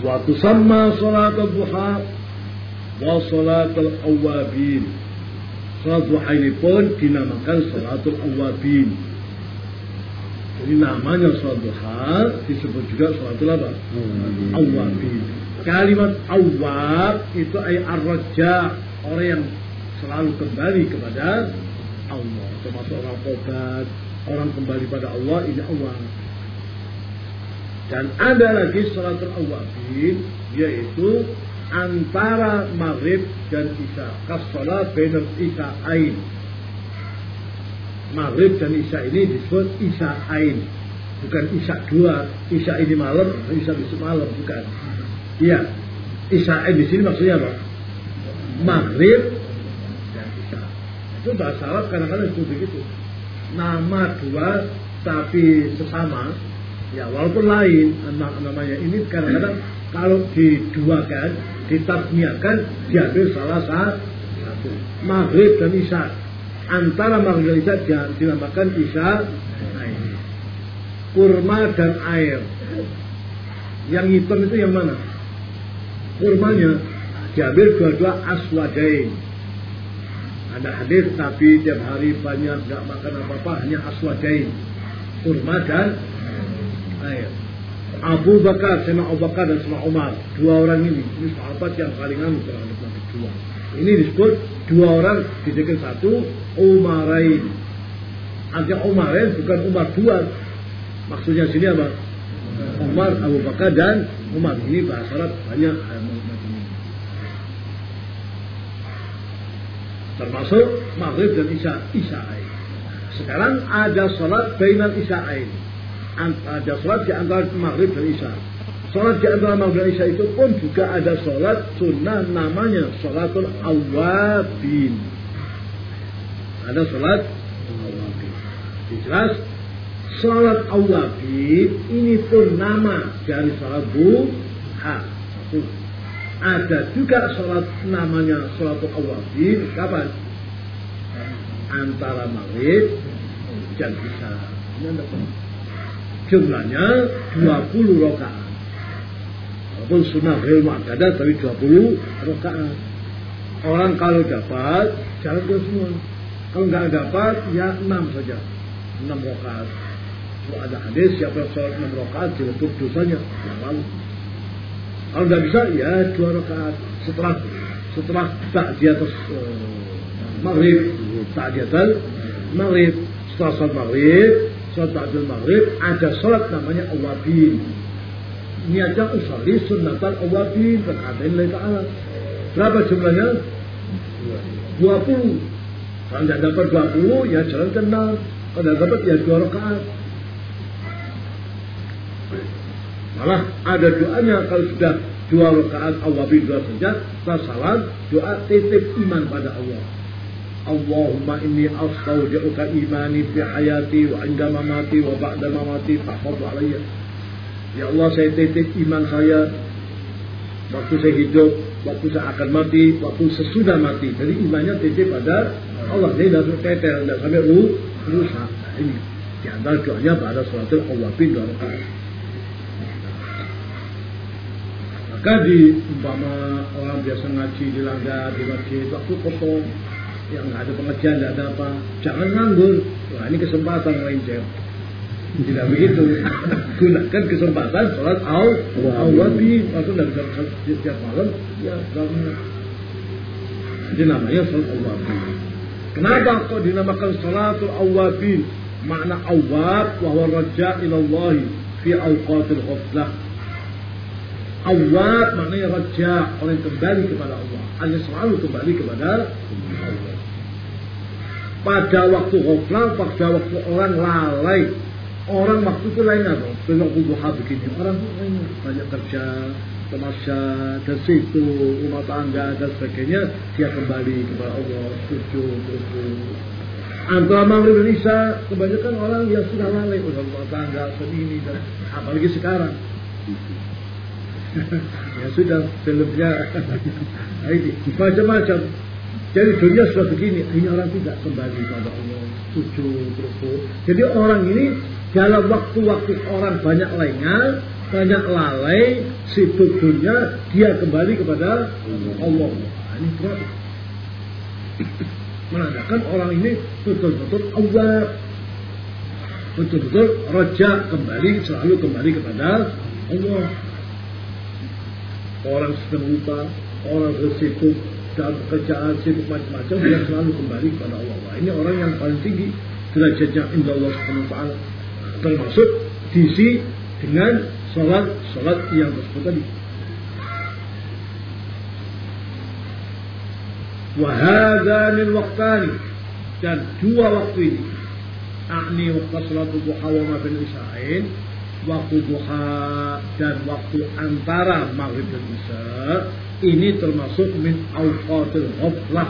Wa tusamma salat duha wa salat awabin. Salat duha ini pun dinamakan salatul awabin. Jadi namanya salat duha disebut juga salatul apa? Awabin. Kalimat awab itu ay ar-raja, orang yang selalu kembali kepada Allah. Termasuk orang tobat, orang kembali pada Allah, ini Allah. Dan ada lagi salatul awabin, yaitu antara maghrib dan isya. Kasolat isya ain. Maghrib dan isya ini disebut isya ain. Bukan isya dua, isya ini malam, isya besok malam, bukan. Iya, isya ain di sini maksudnya apa? Maghrib dan isya. Itu bahasa Arab kadang-kadang itu. Nama dua tapi sesama, ya walaupun lain namanya ini kadang-kadang kalau diduakan, ditasmiakan, diambil salah satu. Maghrib dan Isya. Antara Maghrib dan Isya dinamakan Isya. Kurma dan air. Yang hitam itu yang mana? Kurmanya diambil dua-dua aswadain. Ada hadis tapi tiap hari banyak nggak makan apa-apa hanya aswadain. Kurma dan air. Abu Bakar, Sena Abu Bakar dan Sena Umar. Dua orang ini, ini sahabat yang paling anu terhadap Nabi dua. Ini disebut dua orang dijadikan satu Umarain. Artinya Umarain bukan Umar dua. Maksudnya sini apa? Umar, Abu Bakar dan Umar. Ini bahasa Arab banyak termasuk maghrib dan isya isya'i. Sekarang ada sholat bainal isya'i ada sholat di antara maghrib dan isya. Sholat di antara maghrib dan isya itu pun juga ada sholat sunnah namanya sholatul awabin. Ada sholat awabin. Jelas sholat awabin ini pun nama dari sholat. Satu. Ada juga sholat namanya sholatul awabin. Kapan? Antara maghrib dan isya. Ini jumlahnya 20 rakaat. Walaupun sunnah ghair mu'akkadah tapi 20 rakaat. Orang kalau dapat jalan ke semua. Kalau nggak dapat ya 6 saja. 6 rakaat. Kalau ada hadis siapa sholat 6 rakaat diletup dosanya yang lalu. Kalau nggak bisa ya 2 rakaat setelah setelah tak di atas uh, maghrib tak di atas maghrib setelah sholat maghrib sholat ba'dul maghrib ada sholat namanya awabin. Niatnya usalli sunnatan awabin berkatakan Allah Ta'ala. Berapa jumlahnya? 20. Kalau tidak dapat 20 ya jalan ke 6. Kalau tidak dapat ya 2 rakaat. Malah ada doanya kalau sudah dua rakaat awabin dua saja, salam doa titip iman pada Allah. Astaudi'uka imani fi hayati wa inda mamati wa ba'da mamati fahfadhu alayya. Ya Allah saya titip iman saya waktu saya hidup, waktu saya akan mati, waktu sesudah mati. Jadi imannya titip pada Allah. Jadi tidak teter, tidak sampai ru, rusak. Nah, ini di antara doanya pada sholatul awabin rakaat. Maka di umpama orang biasa ngaji di langgar, di masjid, waktu kosong, yang nggak ada pengajian, nggak ada apa, jangan nganggur. Wah ini kesempatan melenceng. Tidak begitu. Gunakan kesempatan sholat aw awabi. Waktu tidak bisa setiap malam, ya bangun. Jadi namanya sholat awabi. Kenapa kok dinamakan sholatul awabin? Makna awab wahwa raja ilallahi fi awqatil ghaflah. Awab maknanya raja, orang kembali kepada Allah. Hanya selalu kembali kepada Allah pada waktu ghaflah, pada waktu orang lalai. Orang waktu itu lain apa? Waktu duha begini. Orang lain banyak kerja, temasya, dan situ, rumah tangga, dan sebagainya. Dia kembali kepada Allah, sujud, sujud. Antara maghrib dan isya, kebanyakan orang yang sudah lalai. Udah rumah tangga, ini, dan apalagi sekarang. ya sudah, filmnya. ini macam-macam. Jadi dunia sudah begini, ini orang tidak kembali kepada Allah, sujud, rukuk. Jadi orang ini dalam waktu-waktu orang banyak lainnya, banyak lalai, sibuk dunia, dia kembali kepada Allah. Nah, ini berat. Menandakan orang ini betul-betul Allah. Betul-betul roja kembali, selalu kembali kepada Allah. Orang sedang lupa, orang sibuk dalam pekerjaan, sibuk macam-macam, dia selalu kembali kepada Allah. Nah, ini orang yang paling tinggi derajatnya indah Allah Subhanahu. Termasuk diisi dengan sholat-sholat yang tersebut tadi. Wahadhanil waktani dan dua waktu ini Akni waktu sholat duha wa ma bin isyain Waktu duha dan waktu antara maghrib dan isya Ini termasuk min awqatil ghaflah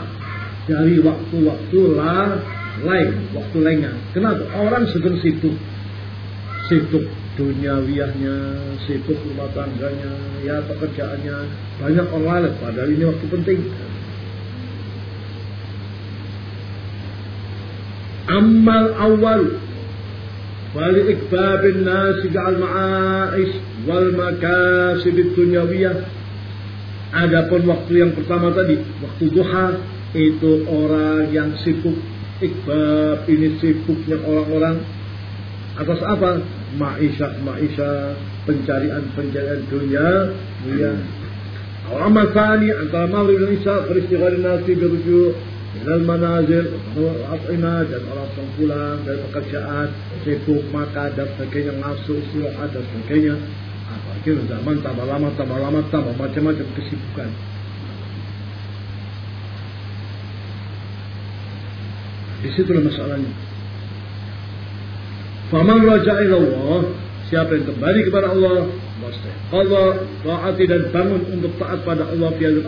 Dari waktu-waktu lain, waktu lengah Kenapa? Orang sedang sibuk Sibuk duniawiahnya, sibuk rumah tangganya, ya pekerjaannya, banyak orang lain. Padahal ini waktu penting. Amal awal al ma'ais wal makasib dunyawiyah Adapun waktu yang pertama tadi, waktu duha itu orang yang sibuk ikbab ini sibuknya orang-orang atas apa? Maisha, maisha, pencarian-pencarian dunia, ya. Amal thani antara maghrib dan isya beristighfar nasi berujuk ilal manazil orang yang pulang dari pekerjaan sibuk maka dan sebagainya ngasuh istirahat dan sebagainya apalagi zaman tambah lama tambah lama tambah macam-macam kesibukan. Di situ masalahnya. Faman raja Allah, siapa yang kembali kepada Allah, Allah taati dan bangun untuk taat pada Allah fi al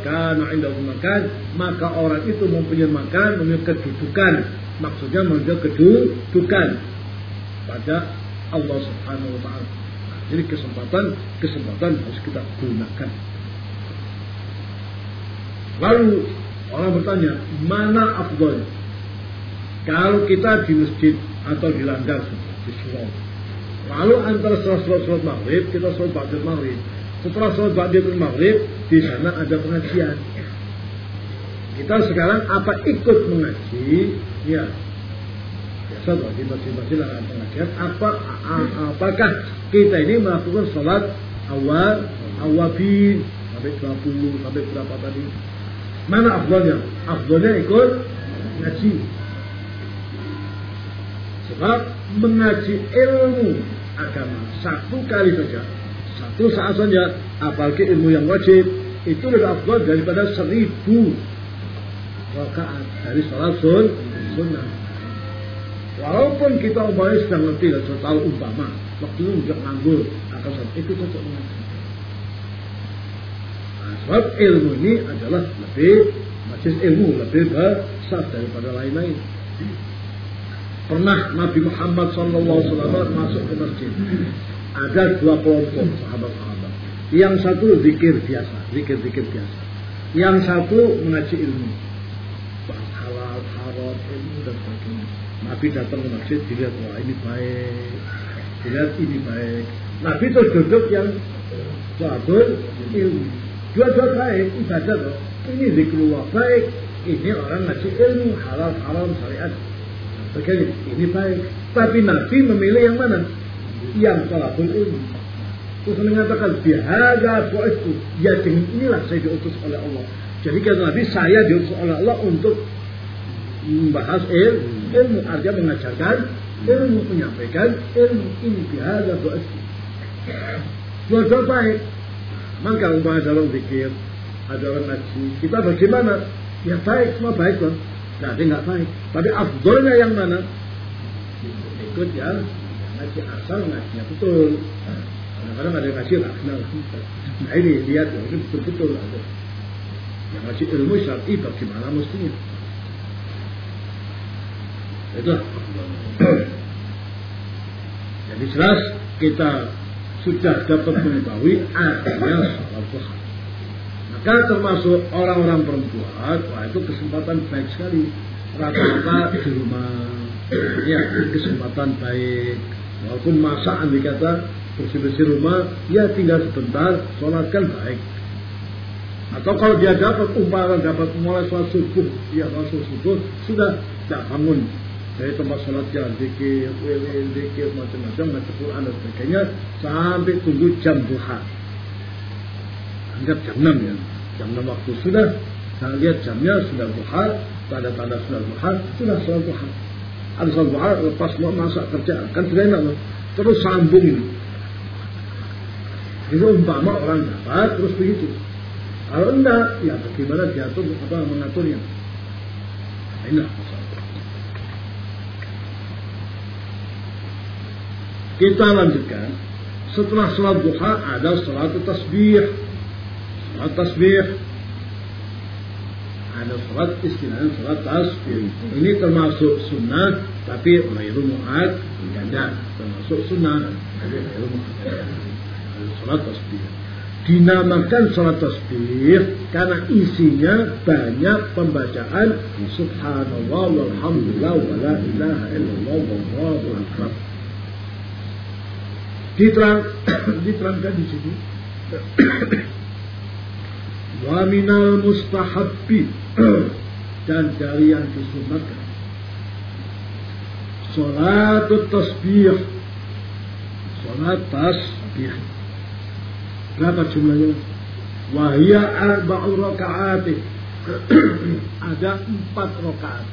karena indah makan maka orang itu mempunyai makan mempunyai kedudukan. Maksudnya mempunyai kedudukan pada Allah Subhanahu wa taala jadi kesempatan kesempatan harus kita gunakan lalu orang bertanya mana afdal kalau kita di masjid atau di ladang di surau. Lalu antara sholat, sholat maghrib kita sholat ba'dil maghrib. Setelah sholat ba'dil maghrib di sana ada pengajian. Kita sekarang apa ikut mengaji? Ya, biasa bagi masing-masing ada pengajian. Apa apakah kita ini melakukan sholat awal awabin sampai 20 sampai berapa tadi? Mana afdolnya? Afdolnya ikut ngaji. Sebab mengaji ilmu agama satu kali saja, satu saat saja, apalagi ilmu yang wajib, itu lebih afdal daripada seribu rakaat dari sholat sun, sunnah. Walaupun kita umpamanya dan sudah tahu umpama, waktu itu juga nganggur, akan itu cocok mengaji. Nah, sebab ilmu ini adalah lebih, majelis ilmu lebih besar daripada lain-lain. Pernah Nabi Muhammad SAW masuk ke masjid. Ada dua kelompok sahabat-sahabat. Yang satu zikir biasa, zikir-zikir biasa. Yang satu mengaji ilmu. Bahas halal, haram, ilmu dan sebagainya. Nabi datang ke masjid, dilihat, wah ini baik. Dilihat ini baik. Nabi itu duduk yang satu ilmu. Dua-dua baik, ibadah loh. Ini zikrullah baik. Ini orang ngaji ilmu, halal, haram, syariat. Sekali ini baik. Tapi Nabi memilih yang mana? Yang talabul ilmu. Terus mengatakan bihaga itu. Ya dengan inilah saya diutus oleh Allah. Jadi kata Nabi saya diutus oleh Allah untuk membahas ilmu. Ilmu artinya mengajarkan ilmu menyampaikan ilmu ini bihaga itu. Dua-dua baik. Maka umpama dalam zikir ada orang ngaji. Kita bagaimana? Ya baik, semua baik loh. Nah, dia nggak baik. Tapi afdolnya yang mana? Ikut yang ngaji asal ngajinya betul. Kadang-kadang ada yang ngaji nggak kenal. Nah ini lihat ya, ini betul-betul ada. Yang ngaji ilmu syar'i bagaimana mestinya. Itu. Jadi jelas kita sudah dapat mengetahui artinya sholat duha. Maka termasuk orang-orang perempuan, wah itu kesempatan baik sekali. Rata-rata di rumah, ya kesempatan baik. Walaupun masa andai kata bersih-bersih rumah, ya tinggal sebentar, sholatkan baik. Atau kalau dia dapat umpama dapat mulai sholat subuh, dia masuk subuh, sudah tidak bangun dari tempat sholat jalan zikir, wilir, zikir, macam-macam, baca Quran dan sebagainya, sampai tunggu jam duha. Anggap jam 6 ya, jam 6 waktu sudah, saya lihat jamnya sudah duha, tanda-tanda sudah duha, sudah sholat duha. Ada sholat duha, lepas mau masak kerja, kan sudah enak loh. Terus sambung ini. Itu umpama orang dapat, terus begitu. Kalau enggak, ya bagaimana diatur apa mengaturnya? Enak Kita lanjutkan. Setelah sholat duha ada sholat tasbih. Sholat tasbih. Ada sholat istilahnya sholat tasbih. Ini termasuk sunnah tapi ghairu mu'ad ganda. Termasuk sunnah tapi ghairu mu'ad sholat tasbih dinamakan sholat tasbih karena isinya banyak pembacaan subhanallah walhamdulillah wala ilaha illallah wallahu akbar diterang diterangkan di sini wa minal mustahabbi dan dari yang disunatkan sholat tasbih sholat tasbih Berapa jumlahnya? Wahia arba'u rakaat. Ada empat rakaat.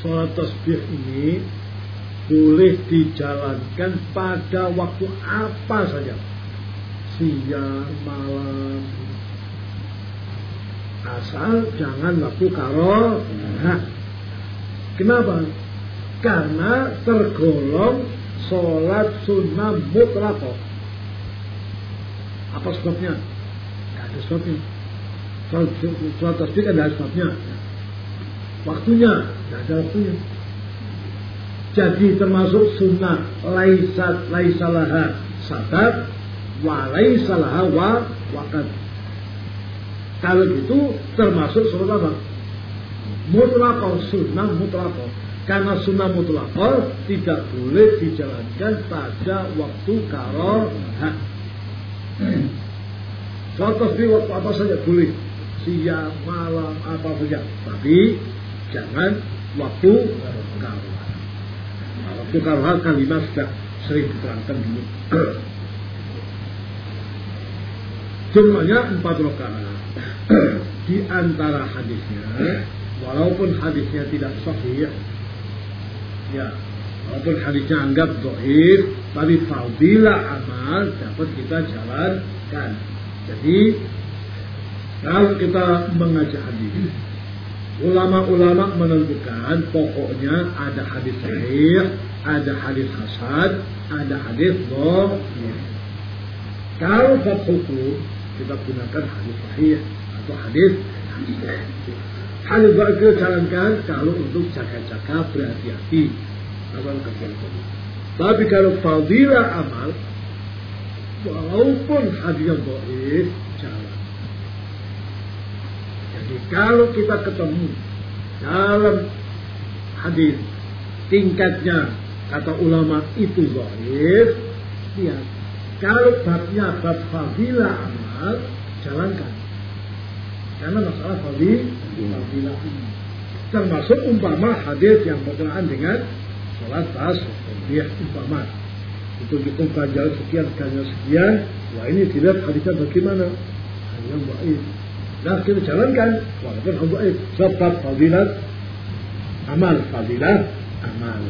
Sholat tasbih ini boleh dijalankan pada waktu apa saja. Siang, malam. Asal jangan waktu karo. Nah, kenapa? Karena tergolong sholat sunnah mutlakoh apa sebabnya? Tidak ada sebabnya. Sholat tasbih kan ada sebabnya. Waktunya, tidak ada waktunya. Jadi termasuk sunnah laisat laisalaha sabat wa laisalaha wa wakat. Kalau gitu termasuk sholat apa? Mutlaqah sunnah mutlaqah. Karena sunnah mutlaqah tidak boleh dijalankan pada waktu karohah. Sholat tasbih waktu apa saja boleh. Siang, malam, apa saja. Tapi jangan waktu karuhan. Waktu karuhan kalimat sudah sering diterangkan dulu. Jumlahnya empat rakaat. Di antara hadisnya, walaupun hadisnya tidak sahih, ya Walaupun hadisnya anggap dohir, tapi fadilah amal dapat kita jalankan. Jadi kalau kita mengajar hadis, ulama-ulama menentukan pokoknya ada hadis sahih, ada hadis hasan, ada hadis dohir. Kalau bab hukum kita gunakan hadis sahih atau hadis Hadis kita jalankan kalau untuk jaga-jaga berhati-hati amal kebaikan. Tapi kalau fadilah amal, walaupun doif, jalan. Jadi kalau kita ketemu dalam hadis tingkatnya kata ulama itu doif, lihat. Kalau babnya bab fadilah amal, jalankan. Karena masalah fadilah ini. Termasuk umpama hadis yang berkenaan dengan sholat pas dia umpama itu hitung ganjal sekian ganjal sekian wah ini dilihat hadisnya bagaimana yang baik nah kita jalankan walaupun yang baik sebab fadilat amal fadilat amal